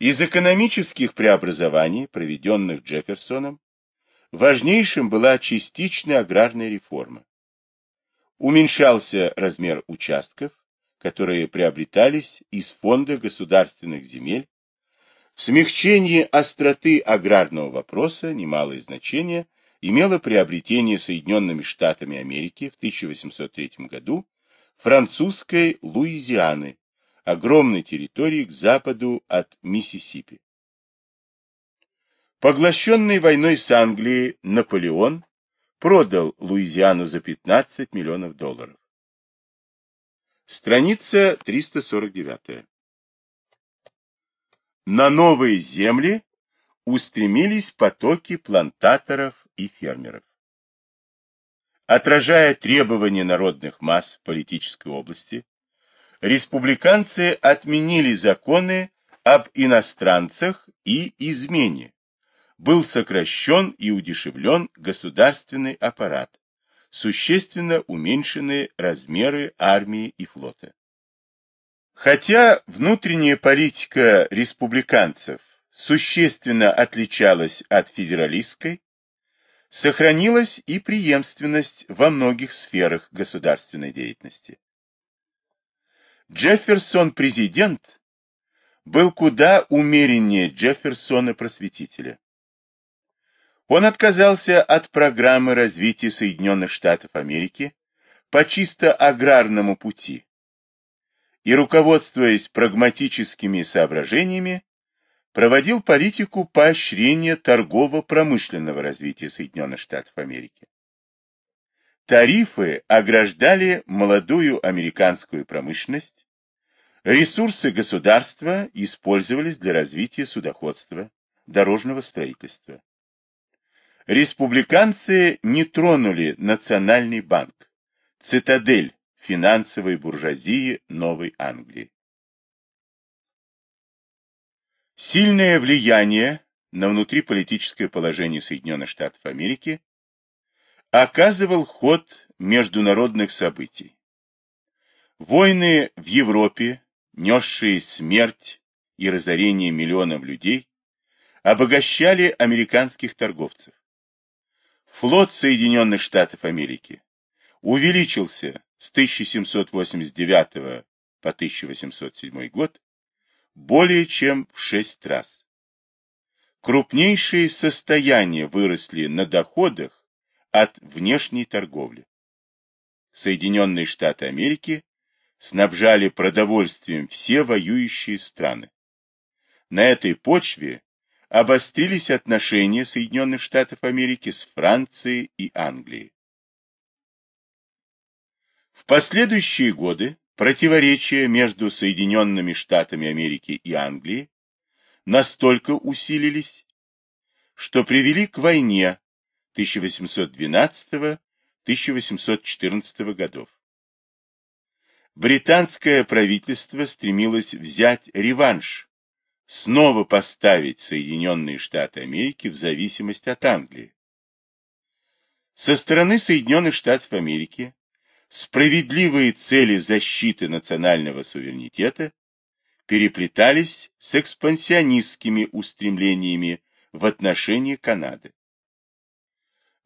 Из экономических преобразований, проведенных Джефферсоном, важнейшим была частичная аграрная реформа. Уменьшался размер участков, которые приобретались из фонда государственных земель. В смягчении остроты аграрного вопроса немалое значение имело приобретение Соединенными Штатами Америки в 1803 году французской Луизианы, огромной территории к западу от Миссисипи. Поглощенный войной с Англией Наполеон продал Луизиану за 15 миллионов долларов. Страница 349. На новые земли устремились потоки плантаторов и фермеров. Отражая требования народных масс политической области, республиканцы отменили законы об иностранцах и измене. Был сокращен и удешевлен государственный аппарат, существенно уменьшены размеры армии и флота. Хотя внутренняя политика республиканцев существенно отличалась от федералистской, сохранилась и преемственность во многих сферах государственной деятельности. Джефферсон-президент был куда умереннее Джефферсона-просветителя. Он отказался от программы развития Соединенных Штатов Америки по чисто аграрному пути и, руководствуясь прагматическими соображениями, проводил политику поощрения торгово-промышленного развития Соединенных Штатов Америки. Тарифы ограждали молодую американскую промышленность, ресурсы государства использовались для развития судоходства, дорожного строительства. Республиканцы не тронули Национальный банк, цитадель финансовой буржуазии Новой Англии. Сильное влияние на внутриполитическое положение Соединенных Штатов Америки оказывал ход международных событий. Войны в Европе, несшие смерть и разорение миллионов людей, обогащали американских торговцев. Флот Соединенных Штатов Америки увеличился с 1789 по 1807 год более чем в шесть раз. Крупнейшие состояния выросли на доходах от внешней торговли. Соединенные Штаты Америки снабжали продовольствием все воюющие страны. На этой почве обострились отношения Соединенных Штатов Америки с Францией и Англией. В последующие годы противоречия между Соединенными Штатами Америки и Англией настолько усилились, что привели к войне 1812-1814 годов. Британское правительство стремилось взять реванш, снова поставить Соединенные Штаты Америки в зависимость от Англии. Со стороны Соединенных Штатов Америки справедливые цели защиты национального суверенитета переплетались с экспансионистскими устремлениями в отношении Канады.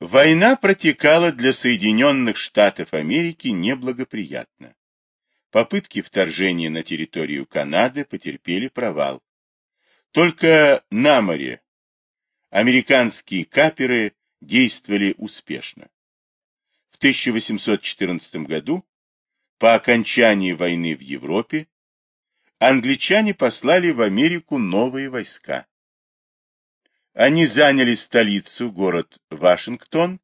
Война протекала для Соединенных Штатов Америки неблагоприятно. Попытки вторжения на территорию Канады потерпели провал. Только на море американские каперы действовали успешно. В 1814 году, по окончании войны в Европе, англичане послали в Америку новые войска. Они заняли столицу, город Вашингтон,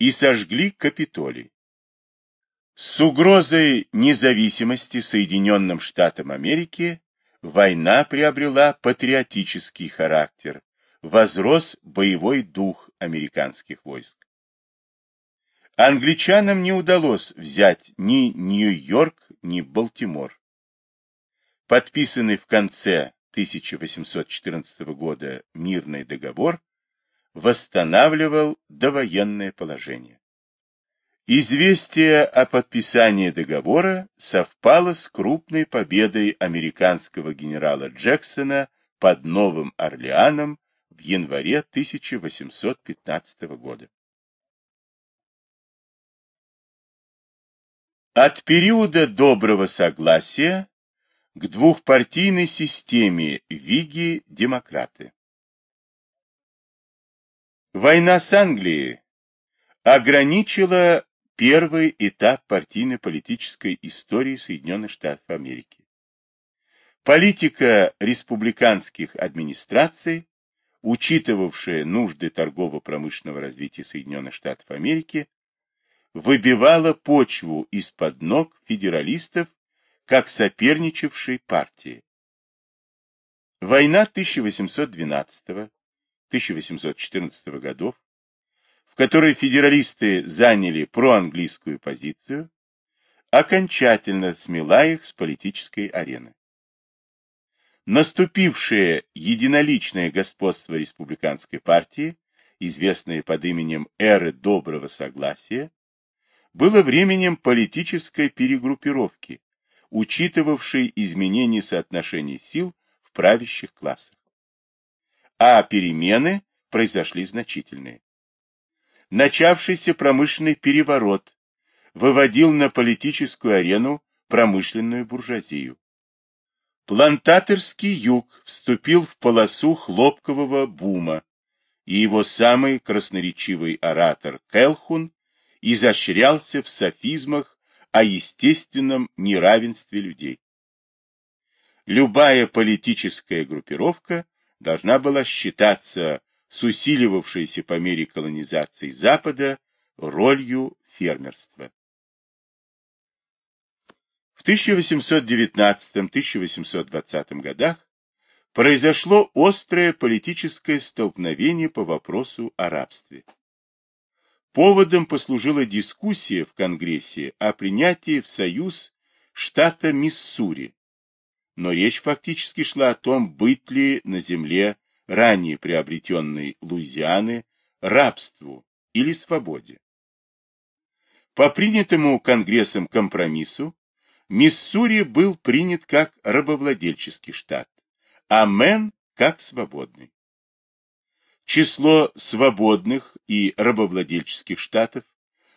и сожгли Капитолий. С угрозой независимости Соединенным Штатам Америки война приобрела патриотический характер, возрос боевой дух американских войск. Англичанам не удалось взять ни Нью-Йорк, ни Балтимор. Подписанный в конце 1814 года мирный договор восстанавливал довоенное положение. Известие о подписании договора совпало с крупной победой американского генерала Джексона под Новым Орлеаном в январе 1815 года. От периода доброго согласия к двухпартийной системе Виги-демократы. Война с Англией ограничила первый этап партийно-политической истории Соединенных Штатов Америки. Политика республиканских администраций, учитывавшая нужды торгово-промышленного развития Соединенных Штатов Америки, выбивала почву из-под ног федералистов как соперничавшей партии. Война 1812-1814 годов, в которой федералисты заняли проанглийскую позицию, окончательно смела их с политической арены. Наступившее единоличное господство республиканской партии, известное под именем эры доброго согласия, было временем политической перегруппировки, учитывавшей изменение соотношений сил в правящих классах. А перемены произошли значительные. Начавшийся промышленный переворот выводил на политическую арену промышленную буржуазию. Плантаторский юг вступил в полосу хлопкового бума, и его самый красноречивый оратор Келхун изощрялся в софизмах о естественном неравенстве людей. Любая политическая группировка должна была считаться с усиливавшейся по мере колонизации Запада ролью фермерства. В 1819-1820 годах произошло острое политическое столкновение по вопросу о рабстве. Поводом послужила дискуссия в Конгрессе о принятии в Союз штата Миссури, но речь фактически шла о том, быть ли на земле ранее приобретенной Луизианы рабству или свободе. По принятому Конгрессом компромиссу Миссури был принят как рабовладельческий штат, а Мэн как свободный. Число свободных и рабовладельческих штатов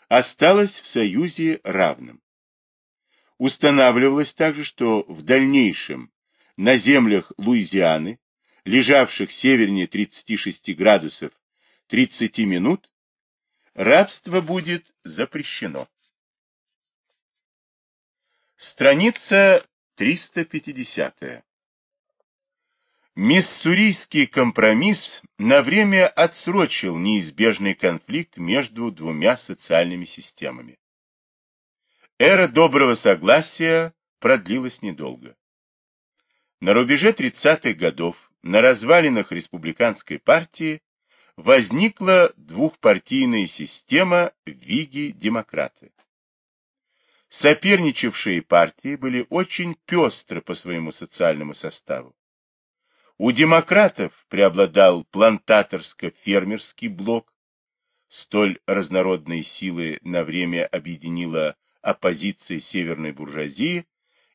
осталось в Союзе равным. Устанавливалось также, что в дальнейшем на землях Луизианы, лежавших севернее 36 градусов 30 минут, рабство будет запрещено. Страница 350. Миссурийский компромисс на время отсрочил неизбежный конфликт между двумя социальными системами. Эра доброго согласия продлилась недолго. На рубеже 30-х годов на развалинах республиканской партии возникла двухпартийная система Виги-демократы. Соперничавшие партии были очень пестры по своему социальному составу. У демократов преобладал плантаторско-фермерский блок. Столь разнородные силы на время объединила оппозиция северной буржуазии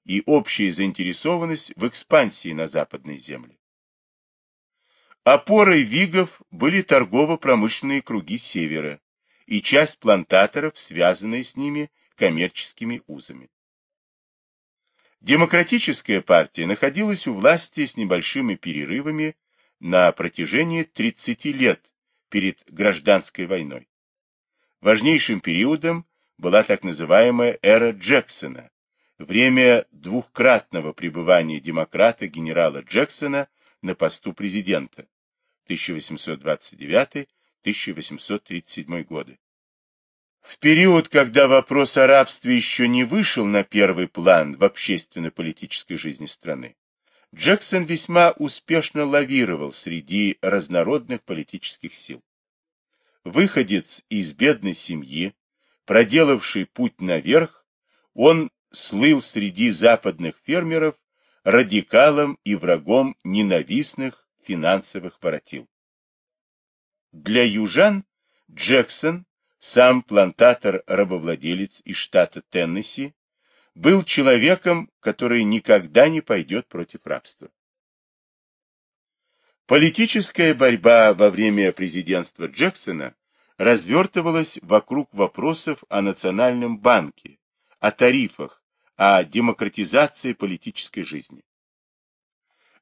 и общая заинтересованность в экспансии на западной земли. Опорой вигов были торгово-промышленные круги севера и часть плантаторов, связанные с ними коммерческими узами. Демократическая партия находилась у власти с небольшими перерывами на протяжении 30 лет перед гражданской войной. Важнейшим периодом была так называемая эра Джексона, время двухкратного пребывания демократа генерала Джексона на посту президента 1829-1837 годы. В период, когда вопрос о рабстве еще не вышел на первый план в общественно-политической жизни страны, Джексон весьма успешно лавировал среди разнородных политических сил. Выходец из бедной семьи, проделавший путь наверх, он слыл среди западных фермеров радикалом и врагом ненавистных финансовых воротил. Для южан Джексон сам плантатор-рабовладелец из штата Теннесси, был человеком, который никогда не пойдет против рабства. Политическая борьба во время президентства Джексона развертывалась вокруг вопросов о Национальном банке, о тарифах, о демократизации политической жизни.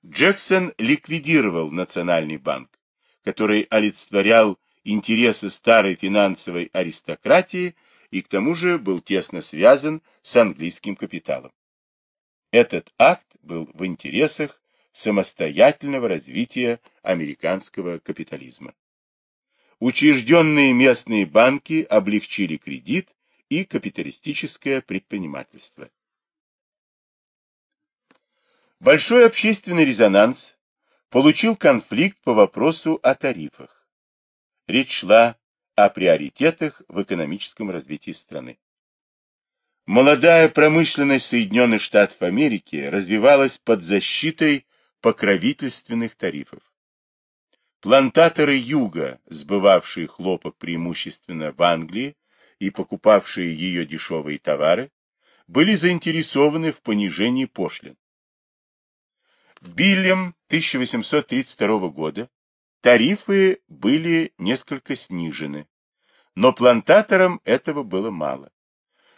Джексон ликвидировал Национальный банк, который олицетворял интересы старой финансовой аристократии и к тому же был тесно связан с английским капиталом. Этот акт был в интересах самостоятельного развития американского капитализма. Учрежденные местные банки облегчили кредит и капиталистическое предпринимательство. Большой общественный резонанс получил конфликт по вопросу о тарифах. Речь шла о приоритетах в экономическом развитии страны. Молодая промышленность Соединенных Штатов Америки развивалась под защитой покровительственных тарифов. Плантаторы юга, сбывавшие хлопок преимущественно в Англии и покупавшие ее дешевые товары, были заинтересованы в понижении пошлин. Биллем 1832 года тарифы были несколько снижены, но плантаторам этого было мало.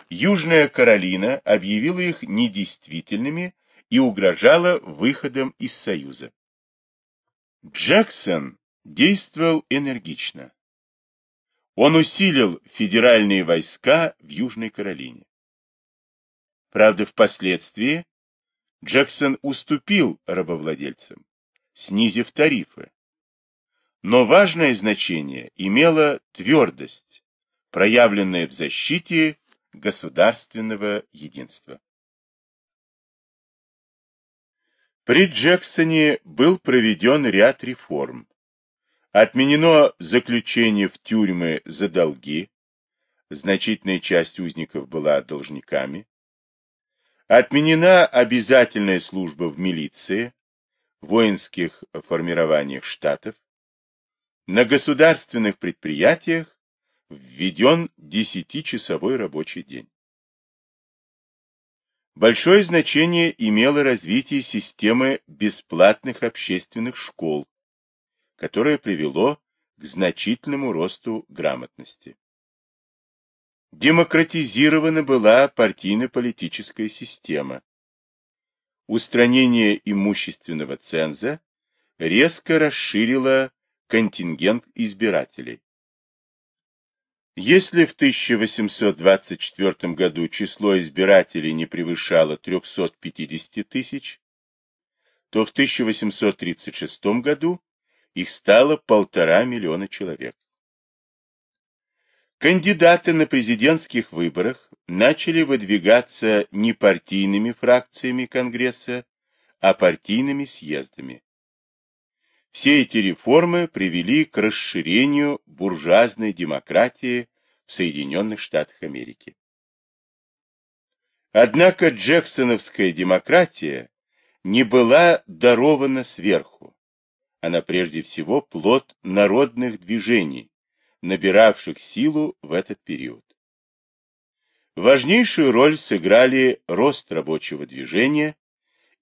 Южная Каролина объявила их недействительными и угрожала выходом из Союза. Джексон действовал энергично. Он усилил федеральные войска в Южной Каролине. Правда, впоследствии Джексон уступил рабовладельцам, снизив тарифы. Но важное значение имела твердость, проявленная в защите государственного единства. При Джексоне был проведен ряд реформ. Отменено заключение в тюрьмы за долги, значительная часть узников была должниками. Отменена обязательная служба в милиции, воинских формированиях штатов. На государственных предприятиях введен десятичасовой рабочий день. Большое значение имело развитие системы бесплатных общественных школ, которое привело к значительному росту грамотности. Демократизирована была партийно-политическая система. Устранение имущественного ценза резко расширило контингент избирателей. Если в 1824 году число избирателей не превышало 350 тысяч, то в 1836 году их стало полтора миллиона человек. Кандидаты на президентских выборах начали выдвигаться не партийными фракциями Конгресса, а партийными съездами. Все эти реформы привели к расширению буржуазной демократии в Соединенных Штатах Америки. Однако джексоновская демократия не была дарована сверху. Она прежде всего плод народных движений, набиравших силу в этот период. Важнейшую роль сыграли рост рабочего движения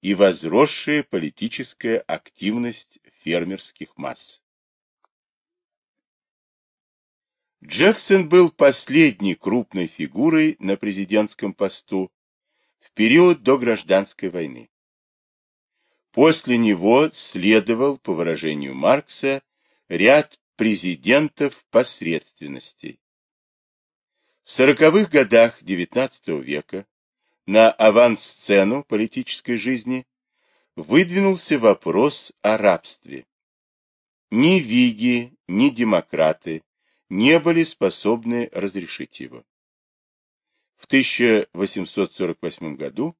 и возросшая политическая активность фермерских масс. Джексон был последней крупной фигурой на президентском посту в период до гражданской войны. После него следовал, по выражению Маркса, ряд президентов посредственностей. В сороковых годах XIX века на авансцену политической жизни выдвинулся вопрос о рабстве. Ни виги, ни демократы не были способны разрешить его. В 1848 году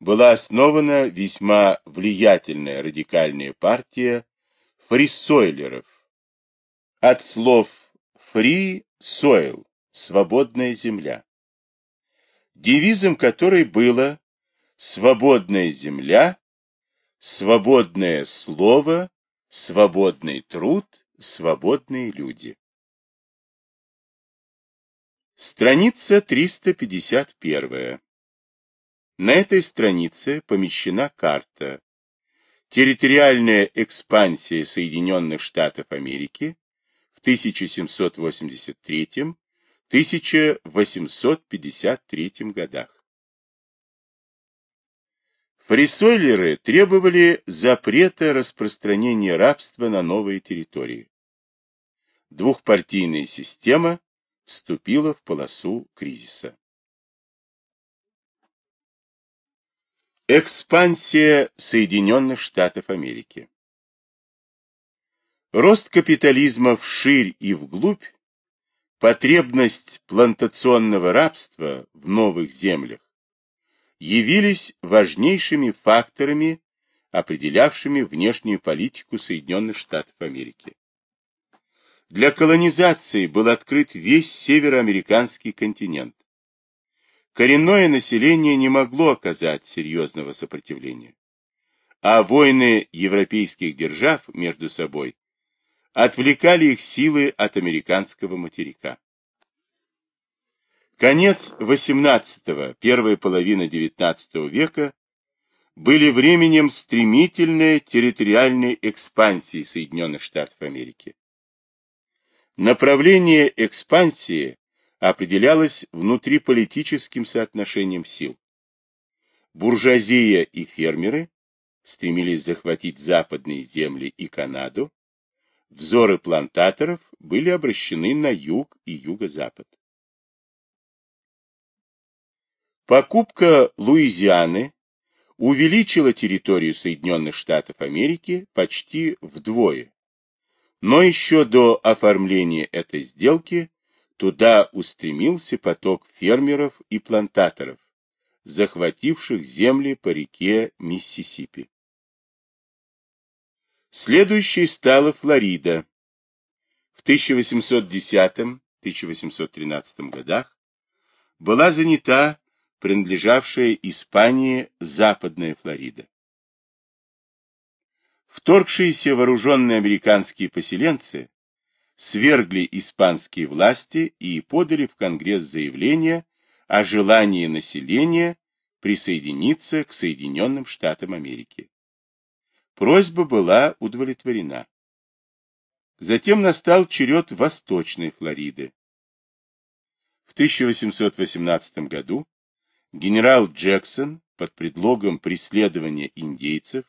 была основана весьма влиятельная радикальная партия фрисойлеров. От слов «free soil» — «свободная земля», девизом которой было «свободная земля Свободное слово, свободный труд, свободные люди. Страница 351. На этой странице помещена карта. территориальная экспансия Соединенных Штатов Америки 1783-1853 годах. Фрисойлеры требовали запрета распространения рабства на новые территории. Двухпартийная система вступила в полосу кризиса. Экспансия Соединенных Штатов Америки Рост капитализма вширь и вглубь, потребность плантационного рабства в новых землях явились важнейшими факторами, определявшими внешнюю политику Соединенных Штатов Америки. Для колонизации был открыт весь североамериканский континент. Коренное население не могло оказать серьезного сопротивления. А войны европейских держав между собой отвлекали их силы от американского материка. Конец XVIII, первая половина XIX века были временем стремительной территориальной экспансии Соединенных Штатов Америки. Направление экспансии определялось внутриполитическим соотношением сил. Буржуазия и фермеры стремились захватить западные земли и Канаду, взоры плантаторов были обращены на юг и юго-запад. Покупка Луизианы увеличила территорию Соединенных Штатов Америки почти вдвое. Но еще до оформления этой сделки туда устремился поток фермеров и плантаторов, захвативших земли по реке Миссисипи. Следующей стала Флорида. В 1810-1813 годах была занята принадлежавшая Испании Западная Флорида. Вторгшиеся вооруженные американские поселенцы свергли испанские власти и подали в Конгресс заявление о желании населения присоединиться к Соединенным Штатам Америки. Просьба была удовлетворена. Затем настал черед Восточной Флориды. В 1818 году генерал Джексон под предлогом преследования индейцев,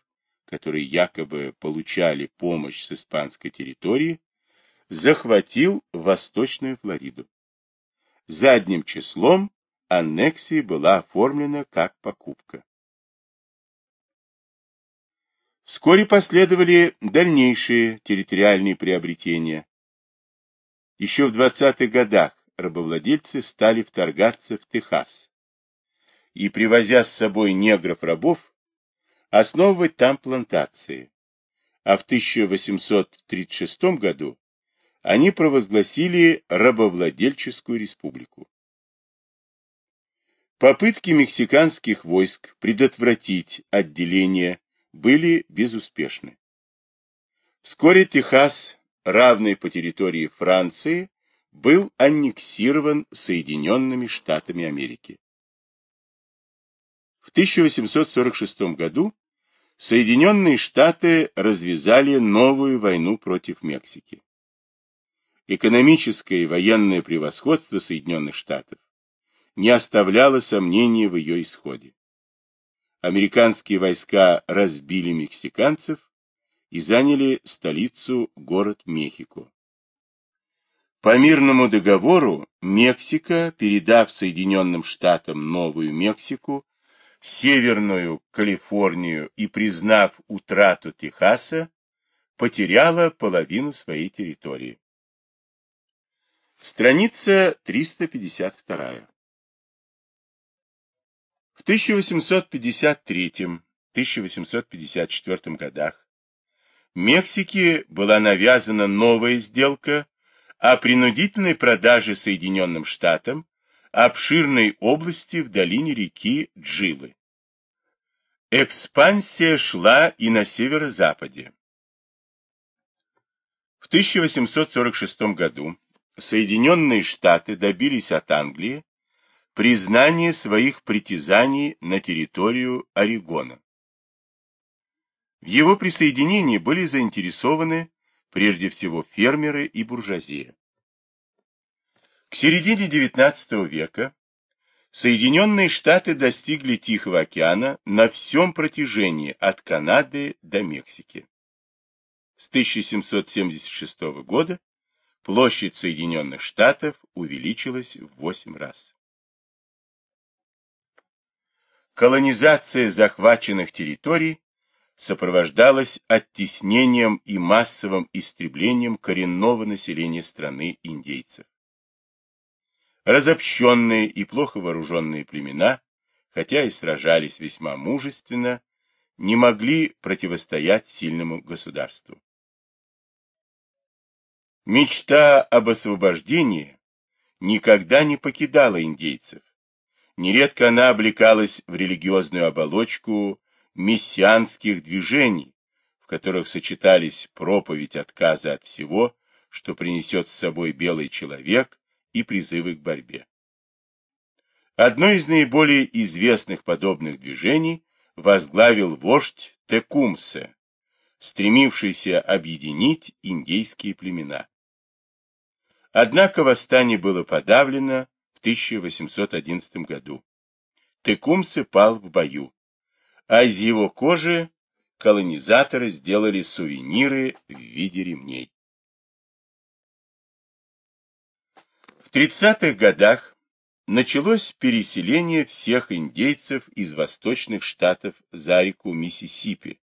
которые якобы получали помощь с испанской территории, захватил Восточную Флориду. Задним числом аннексия была оформлена как покупка. Вскоре последовали дальнейшие территориальные приобретения. Еще в 20-х годах рабовладельцы стали вторгаться в Техас и, привозя с собой негров-рабов, основывать там плантации. А в 1836 году они провозгласили рабовладельческую республику. Попытки мексиканских войск предотвратить отделение были безуспешны. Вскоре Техас, равный по территории Франции, был аннексирован Соединенными Штатами Америки. В 1846 году Соединенные Штаты развязали новую войну против Мексики. Экономическое и военное превосходство Соединенных Штатов не оставляло сомнений в ее исходе американские войска разбили мексиканцев и заняли столицу город Мехико. По мирному договору Мексика, передав Соединенным Штатам Новую Мексику, Северную Калифорнию и признав утрату Техаса, потеряла половину своей территории. Страница 352. В 1853-1854 годах Мексике была навязана новая сделка о принудительной продаже Соединенным Штатам обширной области в долине реки Джилы. Экспансия шла и на северо-западе. В 1846 году Соединенные Штаты добились от Англии признание своих притязаний на территорию Орегона. В его присоединении были заинтересованы прежде всего фермеры и буржуазия. К середине XIX века Соединенные Штаты достигли Тихого океана на всем протяжении от Канады до Мексики. С 1776 года площадь Соединенных Штатов увеличилась в 8 раз. Колонизация захваченных территорий сопровождалась оттеснением и массовым истреблением коренного населения страны индейцев. Разобщенные и плохо вооруженные племена, хотя и сражались весьма мужественно, не могли противостоять сильному государству. Мечта об освобождении никогда не покидала индейцев. Нередко она облекалась в религиозную оболочку мессианских движений, в которых сочетались проповедь отказа от всего, что принесет с собой белый человек, и призывы к борьбе. Одно из наиболее известных подобных движений возглавил вождь Текумсе, стремившийся объединить индейские племена. Однако восстание было подавлено в 1811 году. Текумсе пал в бою, а из его кожи колонизаторы сделали сувениры в виде ремней. В 30-х годах началось переселение всех индейцев из восточных штатов за реку Миссисипи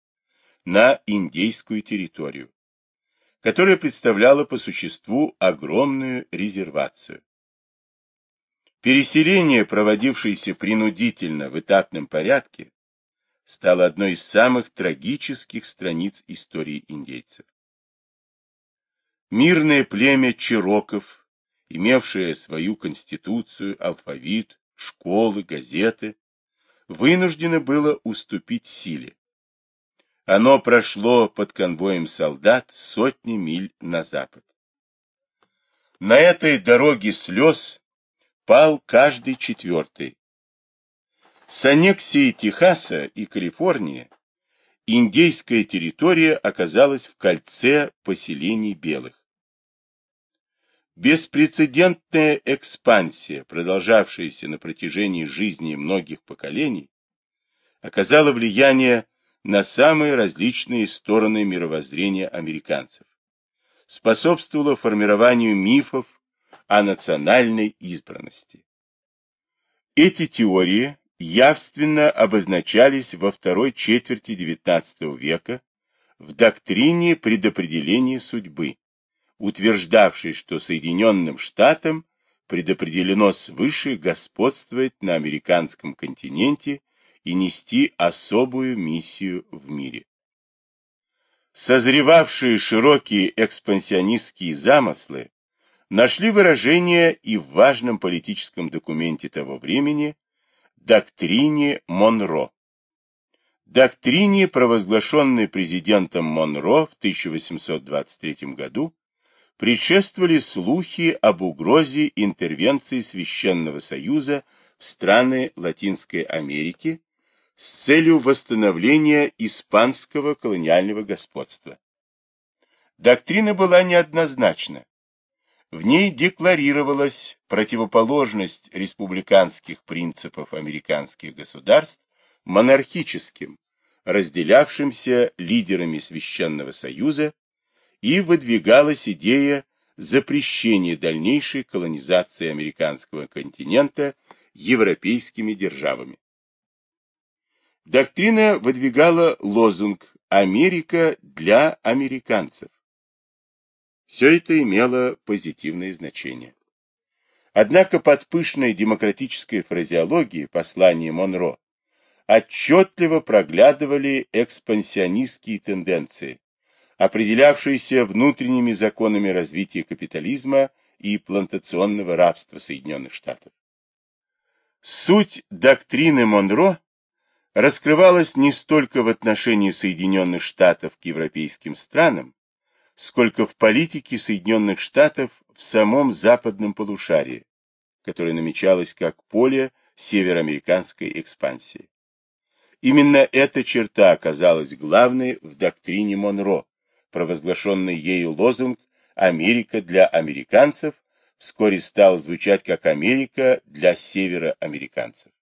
на индейскую территорию, которая представляла по существу огромную резервацию. Переселение, проводившееся принудительно в этапном порядке, стало одной из самых трагических страниц истории индейцев. Мирное племя Чироков имевшее свою конституцию, алфавит, школы, газеты, вынуждено было уступить силе. Оно прошло под конвоем солдат сотни миль на запад. На этой дороге слез пал каждый четвертый. С аннексией Техаса и Калифорнии индейская территория оказалась в кольце поселений белых. Беспрецедентная экспансия, продолжавшаяся на протяжении жизни многих поколений, оказала влияние на самые различные стороны мировоззрения американцев, способствовала формированию мифов о национальной избранности. Эти теории явственно обозначались во второй четверти XIX века в доктрине предопределения судьбы, утверждавший, что Соединенным Штатам предопределено свыше господствовать на американском континенте и нести особую миссию в мире. Созревавшие широкие экспансионистские замыслы нашли выражение и в важном политическом документе того времени доктрине Монро. Доктрине, провозглашенной президентом Монро в 1823 году, предшествовали слухи об угрозе интервенции Священного Союза в страны Латинской Америки с целью восстановления испанского колониального господства. Доктрина была неоднозначна. В ней декларировалась противоположность республиканских принципов американских государств монархическим, разделявшимся лидерами Священного Союза и выдвигалась идея запрещения дальнейшей колонизации американского континента европейскими державами. Доктрина выдвигала лозунг «Америка для американцев». Все это имело позитивное значение. Однако под пышной демократической фразеологией послания Монро отчетливо проглядывали экспансионистские тенденции, определявшиеся внутренними законами развития капитализма и плантационного рабства Соединенных Штатов. Суть доктрины Монро раскрывалась не столько в отношении Соединенных Штатов к европейским странам, сколько в политике Соединенных Штатов в самом западном полушарии, которое намечалось как поле североамериканской экспансии. Именно эта черта оказалась главной в доктрине Монро, провозглашенный ею лозунг «Америка для американцев» вскоре стал звучать как «Америка для североамериканцев».